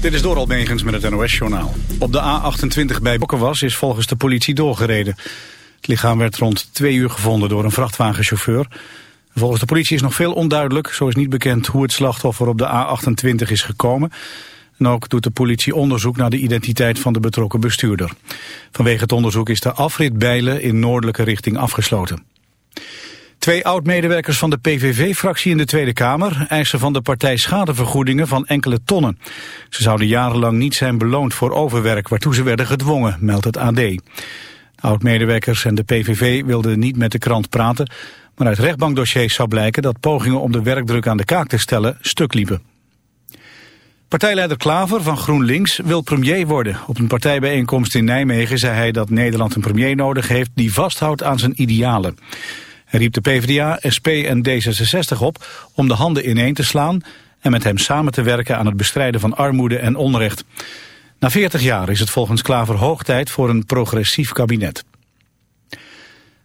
Dit is Doral Megens met het NOS-journaal. Op de A28 bij was is volgens de politie doorgereden. Het lichaam werd rond twee uur gevonden door een vrachtwagenchauffeur. Volgens de politie is nog veel onduidelijk. Zo is niet bekend hoe het slachtoffer op de A28 is gekomen. En ook doet de politie onderzoek naar de identiteit van de betrokken bestuurder. Vanwege het onderzoek is de afrit Bijlen in noordelijke richting afgesloten. Twee oud-medewerkers van de PVV-fractie in de Tweede Kamer eisen van de partij schadevergoedingen van enkele tonnen. Ze zouden jarenlang niet zijn beloond voor overwerk waartoe ze werden gedwongen, meldt het AD. Oud-medewerkers en de PVV wilden niet met de krant praten, maar uit rechtbankdossiers zou blijken dat pogingen om de werkdruk aan de kaak te stellen stuk liepen. Partijleider Klaver van GroenLinks wil premier worden. Op een partijbijeenkomst in Nijmegen zei hij dat Nederland een premier nodig heeft die vasthoudt aan zijn idealen. Riep de PvdA, SP en D66 op om de handen ineen te slaan en met hem samen te werken aan het bestrijden van armoede en onrecht. Na 40 jaar is het volgens Klaver hoog tijd voor een progressief kabinet.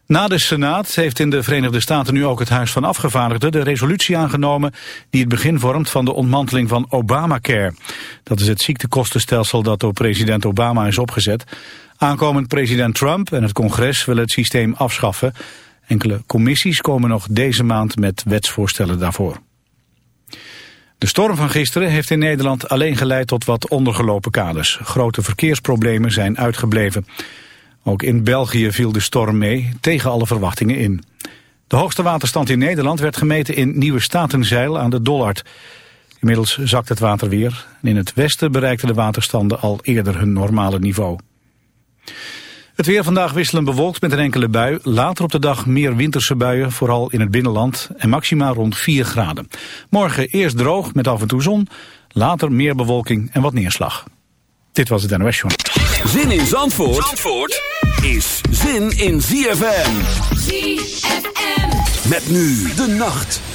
Na de Senaat heeft in de Verenigde Staten nu ook het Huis van Afgevaardigden de resolutie aangenomen die het begin vormt van de ontmanteling van Obamacare. Dat is het ziektekostenstelsel dat door president Obama is opgezet. Aankomend president Trump en het congres willen het systeem afschaffen. Enkele commissies komen nog deze maand met wetsvoorstellen daarvoor. De storm van gisteren heeft in Nederland alleen geleid tot wat ondergelopen kaders. Grote verkeersproblemen zijn uitgebleven. Ook in België viel de storm mee, tegen alle verwachtingen in. De hoogste waterstand in Nederland werd gemeten in Nieuwe Statenzeil aan de Dollard. Inmiddels zakt het water weer. In het westen bereikten de waterstanden al eerder hun normale niveau. Het weer vandaag wisselen bewolkt met een enkele bui. Later op de dag meer winterse buien, vooral in het binnenland. En maximaal rond 4 graden. Morgen eerst droog met af en toe zon. Later meer bewolking en wat neerslag. Dit was het NOS Journal. Zin in Zandvoort, Zandvoort is zin in ZFM. ZFM. Met nu de nacht.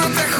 no te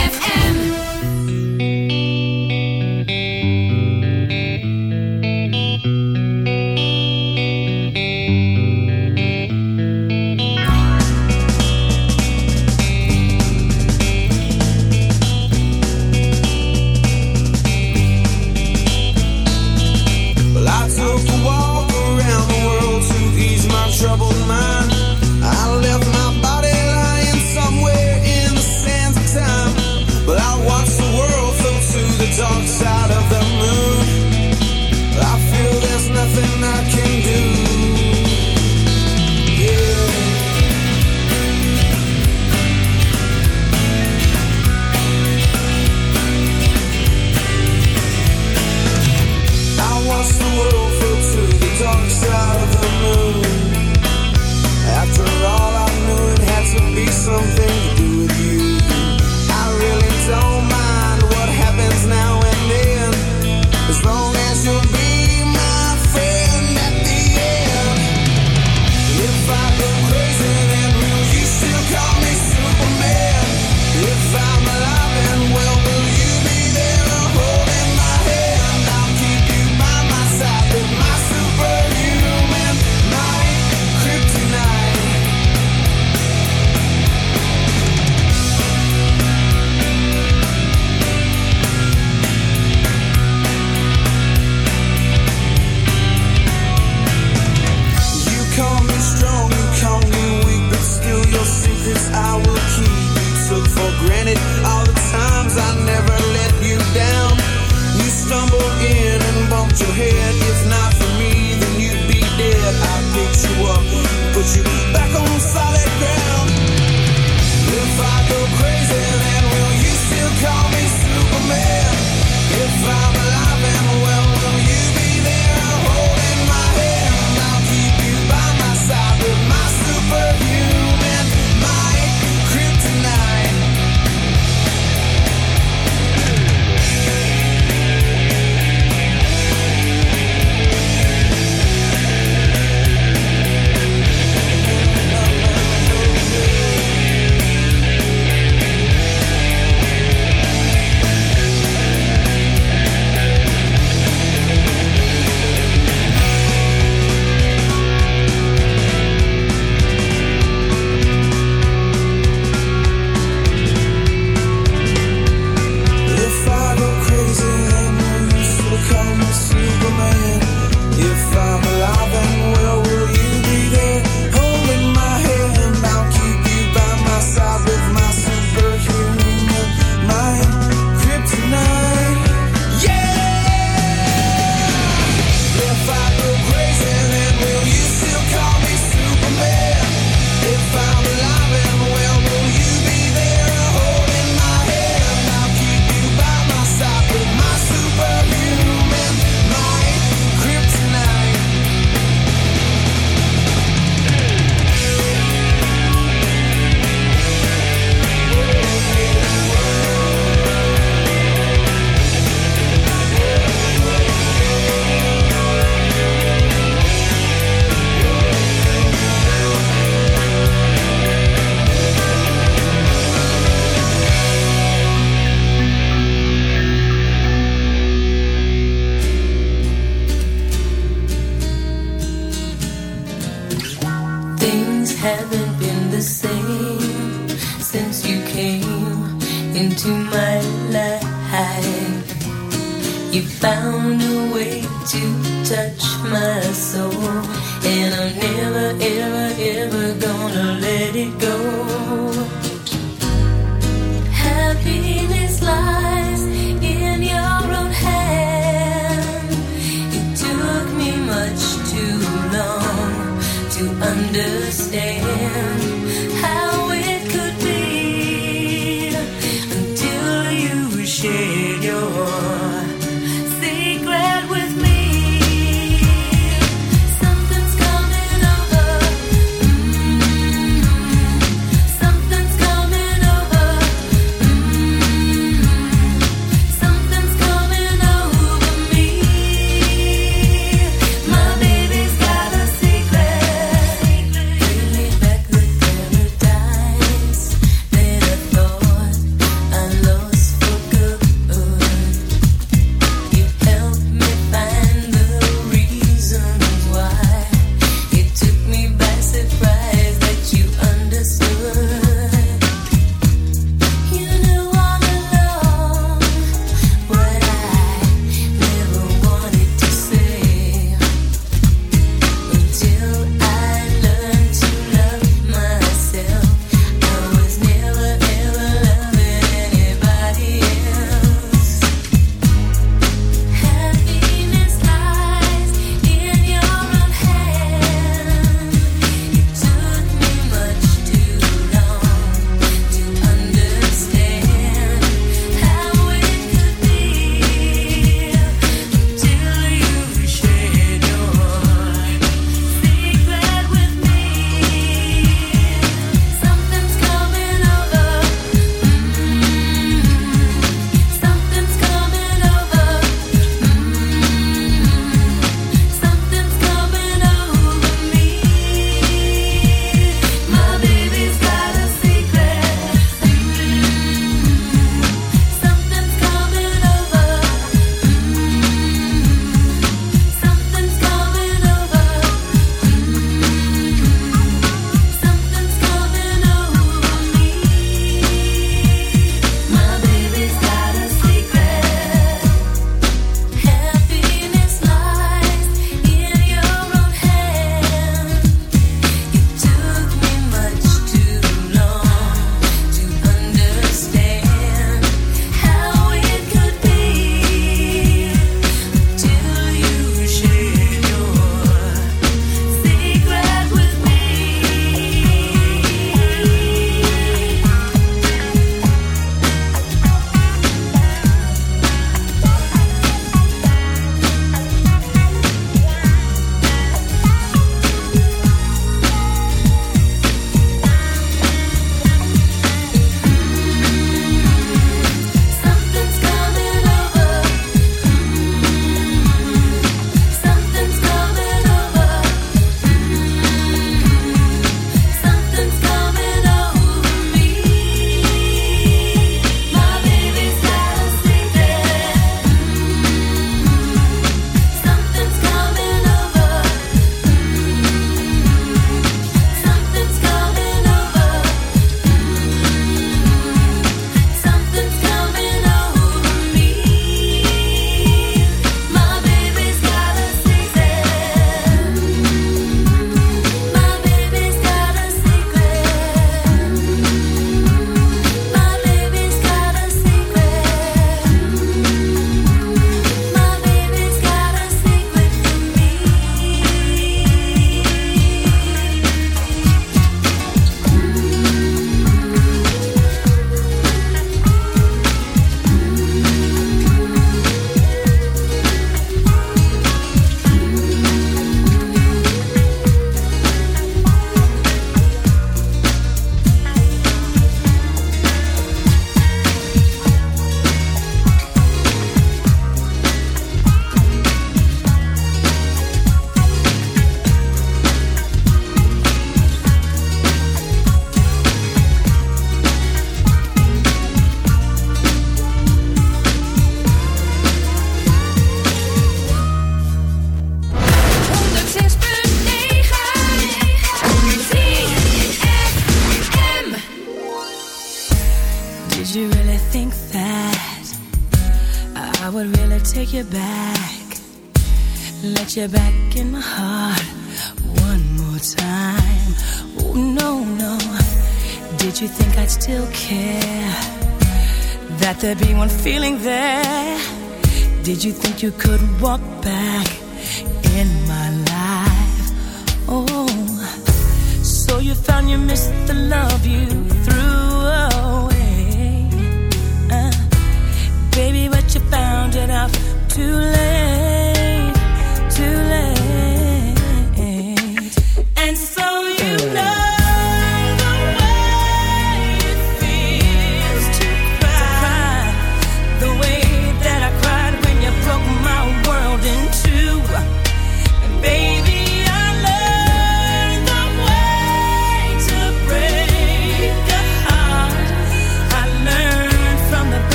you could walk back.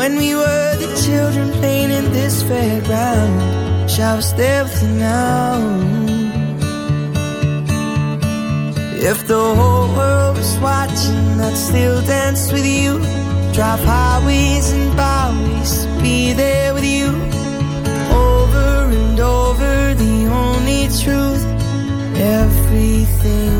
When we were the children playing in this fairground, shouts there for now. If the whole world was watching, I'd still dance with you. Drive highways and byways be there with you. Over and over, the only truth, everything.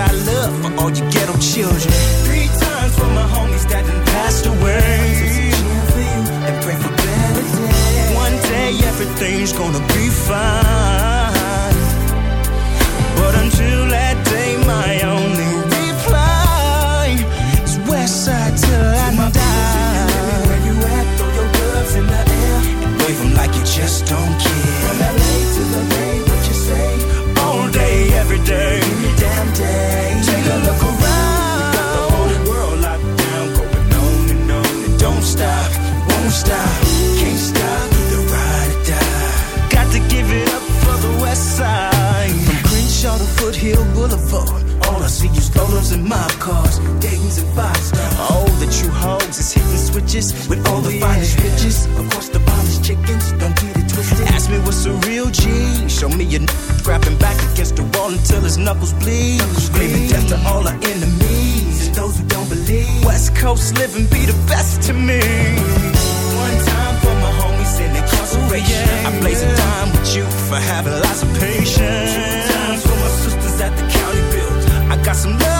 our love for all you ghetto children. Three times for my homies that done passed away. One day everything's gonna be fine. But until that day, my only reply is Westside till I my die. Where you at, throw your gloves in the air. And wave like you just don't care. stitches with all the finest riches. across course, the finest chickens, don't get it twisted. Ask me what's a real G. Show me your n grabbing back against the wall until his knuckles bleed. Knuckles Screaming death to all our enemies and those who don't believe. West Coast living be the best to me. One time for my homies in incarceration. Yeah, I blaze yeah. a dime with you for having lots of patience. Two times for my sisters at the county build. I got some love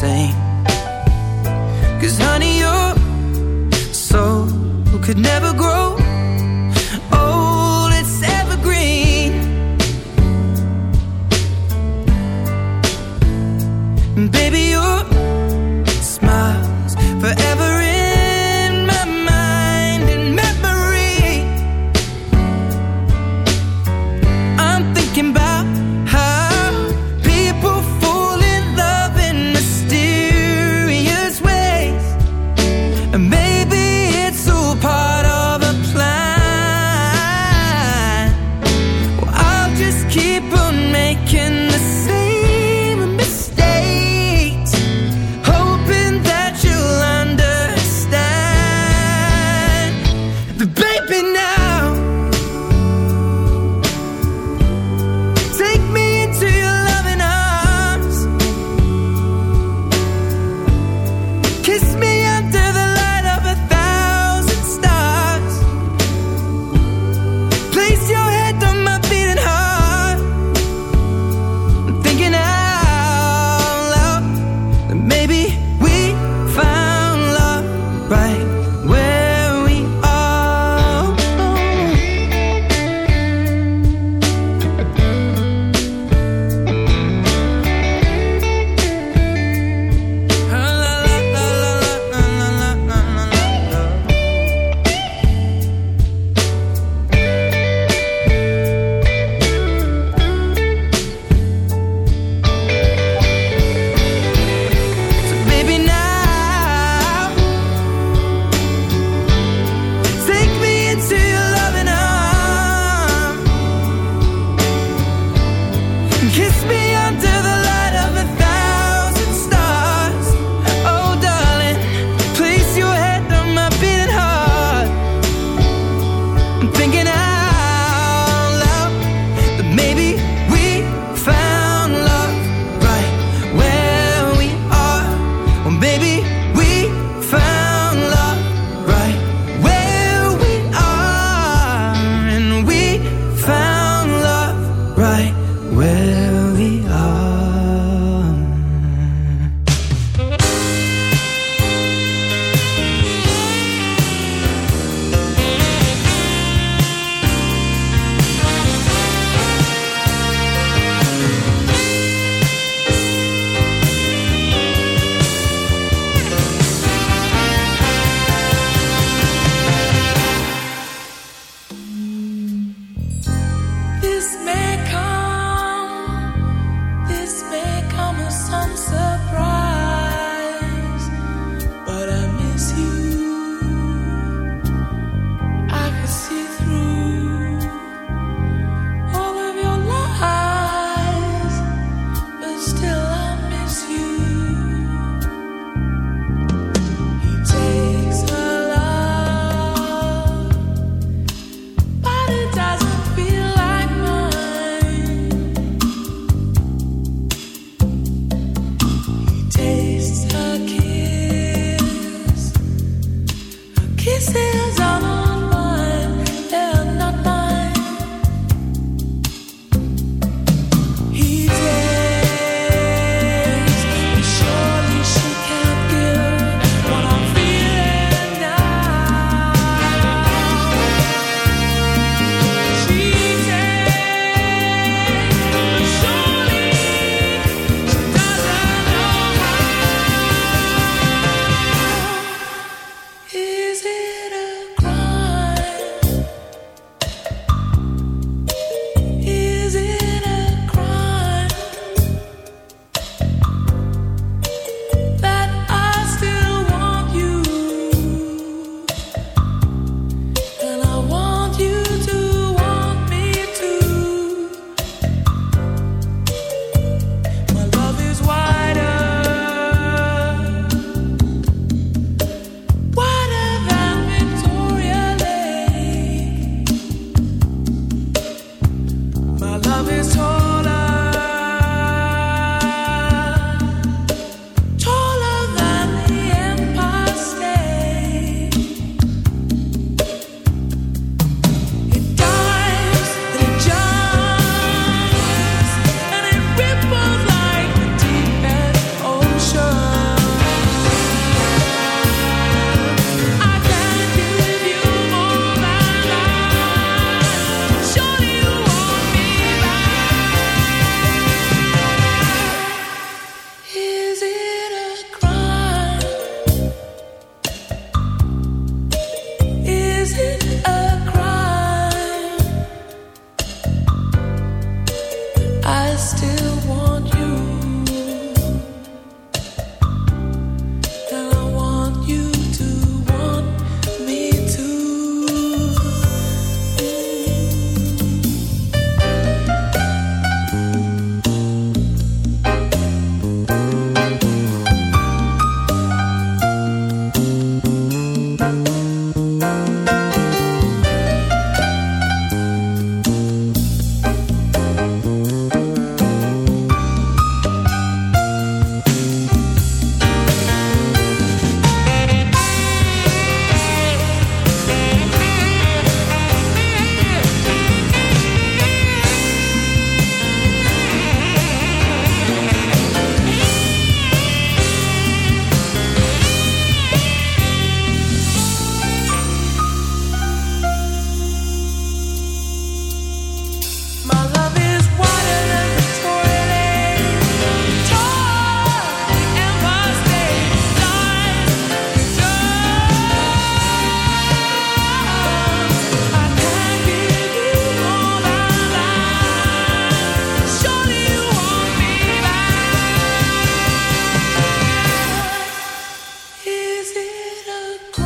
Same. Cause honey, your soul could never grow did a